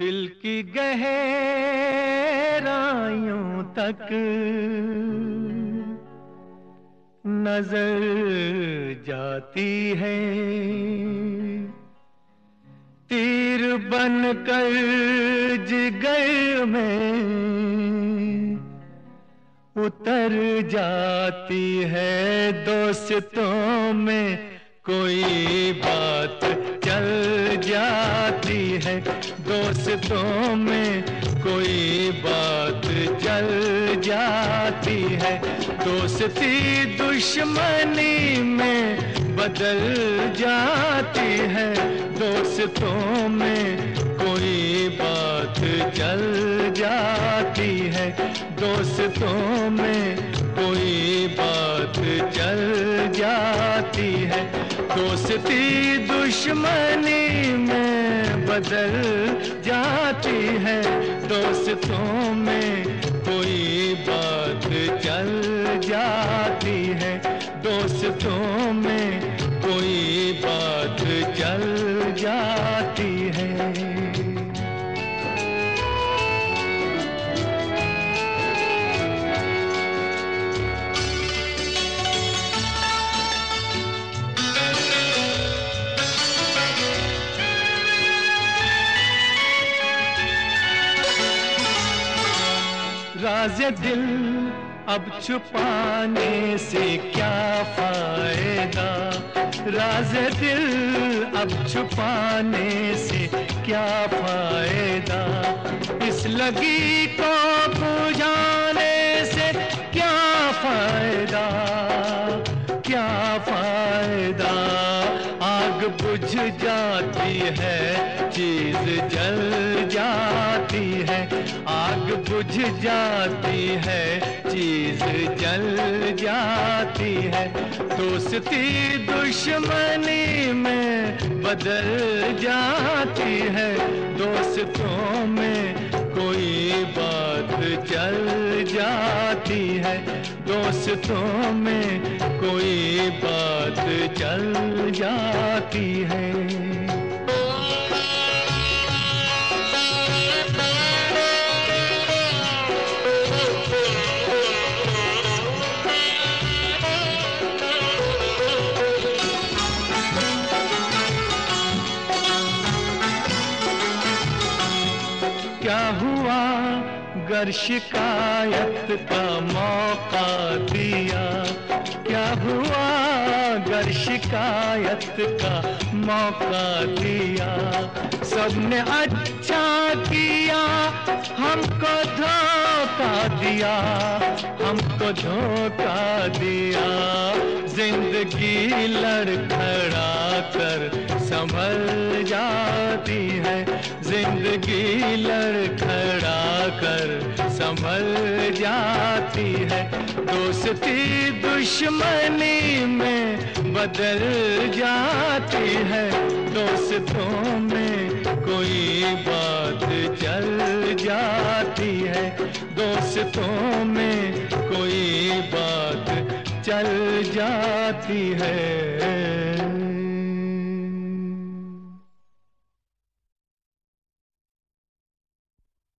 दिल की गहराइयों तक नज़र जाती है। तीर बन कर जिगर में उतर जाती है। दोस्तों में कोई बात चल जाती है, दोस्तों में कोई बात चल जाती है। दोस्ती दुश्मनी में बदल जाती है, दोस्तों में कोई बात चल जाती है, दोस्तों में कोई बात चल जाती है, दोस्ती दुश्मनी में बदल जाती है। दोस्तों में कोई बात चल जाती है, दोस्तों में कोई बात चल जाती राज दिल अब छुपाने से क्या फ़ायदा? राज दिल अब छुपाने से क्या फ़ायदा? इस लगी को बुझाने से क्या फ़ायदा? क्या फ़ायदा? आग बुझ जाती है, चीज़ जल जाती है। बुझ जाती है, चीज़ जल जाती है। दोस्ती दुश्मनी में बदल जाती है। दोस्तों में कोई बात चल जाती है। दोस्तों में कोई बात चल जाती है। क्या हुआ गर शिकायत का मौका दिया। क्या हुआ गर शिकायत का मौका दिया? सबने अच्छा किया, हमको धोखा दिया, हमको धोखा दिया। ज़िंदगी लड़खड़ा कर संभल जाती है। ज़िंदगी लड़खड़ा कर संभल जाती है। दोस्ती दुश्मनी में बदल जाती है। दोस्तों में कोई बात चल जाती है। दोस्तों में कोई बात चल जाती है।